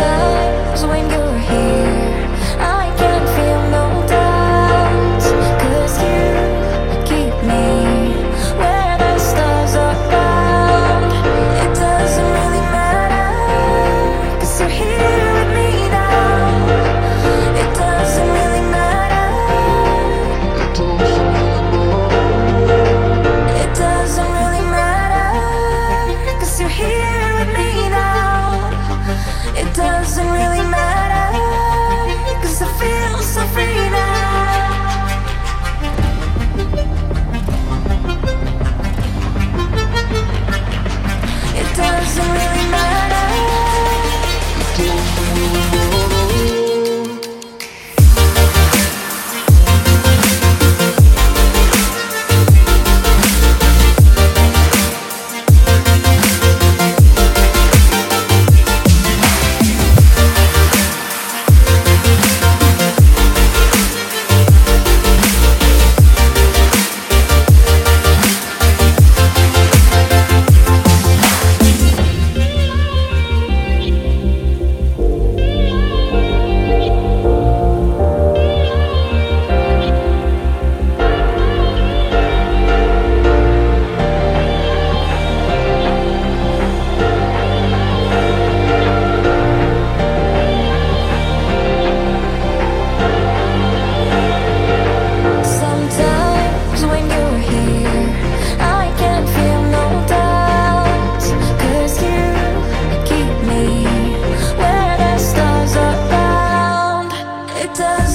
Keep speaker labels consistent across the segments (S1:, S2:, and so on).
S1: stars when you're here. doesn't really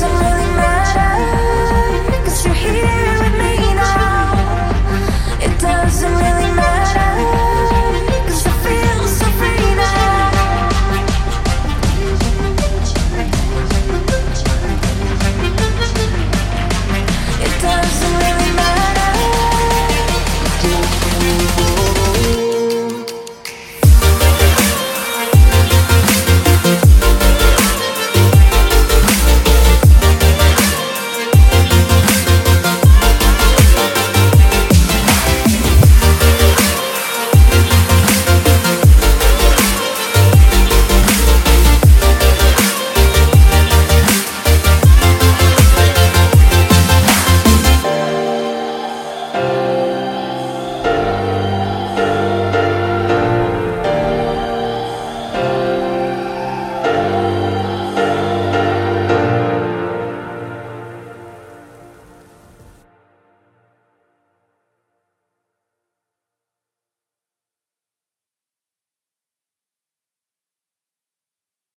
S1: some really